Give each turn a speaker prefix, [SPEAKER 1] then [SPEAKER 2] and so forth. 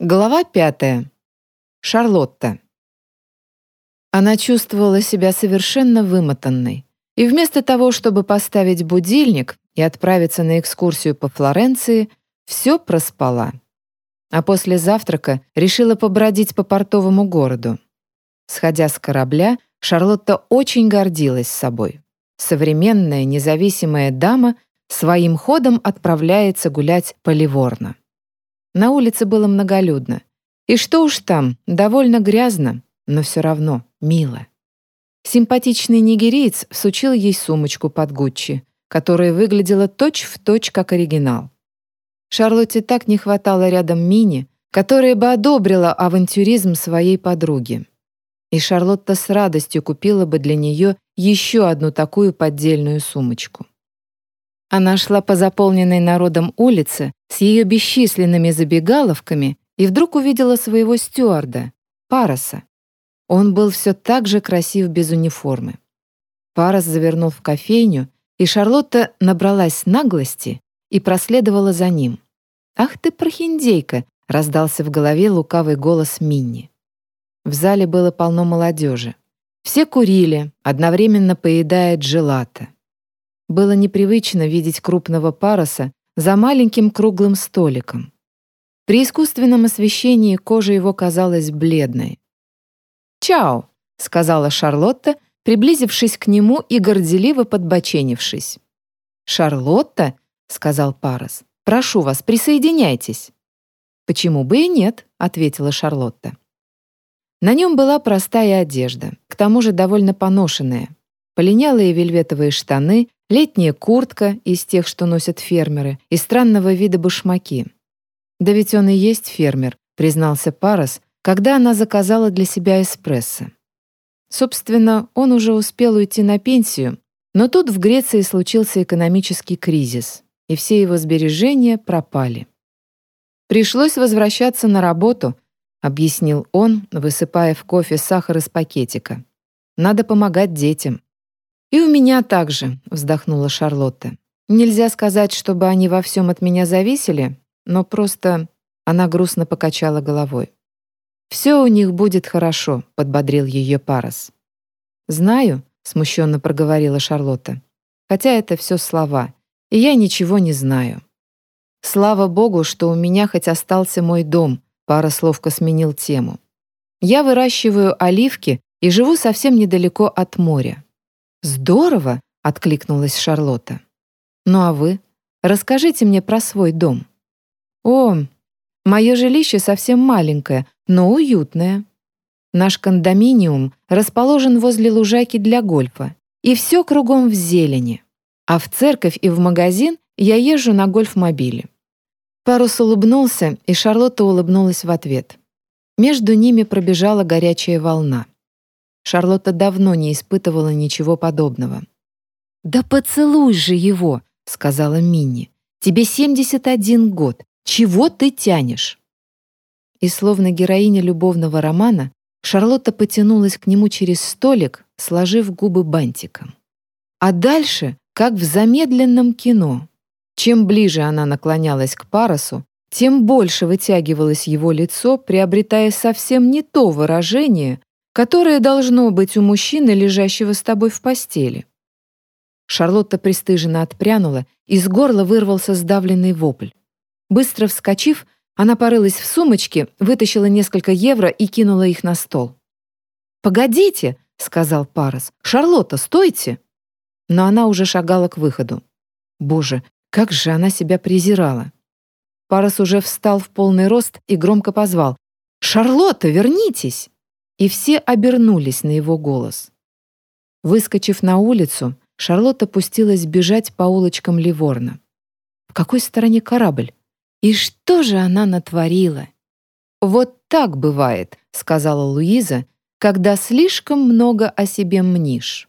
[SPEAKER 1] Глава пятая. Шарлотта. Она чувствовала себя совершенно вымотанной. И вместо того, чтобы поставить будильник и отправиться на экскурсию по Флоренции, все проспала. А после завтрака решила побродить по портовому городу. Сходя с корабля, Шарлотта очень гордилась собой. Современная независимая дама своим ходом отправляется гулять по Ливорно. На улице было многолюдно. И что уж там, довольно грязно, но все равно мило. Симпатичный нигериец всучил ей сумочку под Гуччи, которая выглядела точь-в-точь точь как оригинал. Шарлотте так не хватало рядом Мини, которая бы одобрила авантюризм своей подруги. И Шарлотта с радостью купила бы для нее еще одну такую поддельную сумочку. Она шла по заполненной народом улице с ее бесчисленными забегаловками и вдруг увидела своего стюарда, Пароса. Он был все так же красив без униформы. Парос завернул в кофейню, и Шарлотта набралась наглости и проследовала за ним. «Ах ты, прохиндейка!» — раздался в голове лукавый голос Минни. В зале было полно молодежи. Все курили, одновременно поедая джелато. Было непривычно видеть крупного пароса за маленьким круглым столиком. При искусственном освещении кожа его казалась бледной. «Чао!» — сказала Шарлотта, приблизившись к нему и горделиво подбоченившись. «Шарлотта?» — сказал Парос. «Прошу вас, присоединяйтесь». «Почему бы и нет?» — ответила Шарлотта. На нем была простая одежда, к тому же довольно поношенная. Полинялые вельветовые штаны, летняя куртка из тех, что носят фермеры, и странного вида башмаки. «Да ведь он и есть фермер», — признался Парас, когда она заказала для себя эспрессо. Собственно, он уже успел уйти на пенсию, но тут в Греции случился экономический кризис, и все его сбережения пропали. «Пришлось возвращаться на работу», — объяснил он, высыпая в кофе сахар из пакетика. «Надо помогать детям». «И у меня также», — вздохнула Шарлотта. «Нельзя сказать, чтобы они во всем от меня зависели, но просто...» Она грустно покачала головой. «Все у них будет хорошо», — подбодрил ее Парас. «Знаю», — смущенно проговорила Шарлотта. «Хотя это все слова, и я ничего не знаю». «Слава богу, что у меня хоть остался мой дом», — Парас ловко сменил тему. «Я выращиваю оливки и живу совсем недалеко от моря. «Здорово!» — откликнулась Шарлотта. «Ну а вы? Расскажите мне про свой дом». «О, мое жилище совсем маленькое, но уютное. Наш кондоминиум расположен возле лужайки для гольфа, и все кругом в зелени. А в церковь и в магазин я езжу на гольф-мобиле». Парус улыбнулся, и Шарлотта улыбнулась в ответ. Между ними пробежала горячая волна. Шарлотта давно не испытывала ничего подобного. «Да поцелуй же его!» — сказала Минни. «Тебе 71 год. Чего ты тянешь?» И словно героиня любовного романа, Шарлотта потянулась к нему через столик, сложив губы бантиком. А дальше, как в замедленном кино. Чем ближе она наклонялась к Парусу, тем больше вытягивалось его лицо, приобретая совсем не то выражение, которое должно быть у мужчины, лежащего с тобой в постели. Шарлотта пристыженно отпрянула, из горла вырвался сдавленный вопль. Быстро вскочив, она порылась в сумочке, вытащила несколько евро и кинула их на стол. «Погодите!» — сказал Парас. «Шарлотта, стойте!» Но она уже шагала к выходу. Боже, как же она себя презирала! Парас уже встал в полный рост и громко позвал. «Шарлотта, вернитесь!» И все обернулись на его голос. Выскочив на улицу, Шарлотта пустилась бежать по улочкам Ливорна. В какой стороне корабль? И что же она натворила? «Вот так бывает», — сказала Луиза, «когда слишком много о себе мнишь».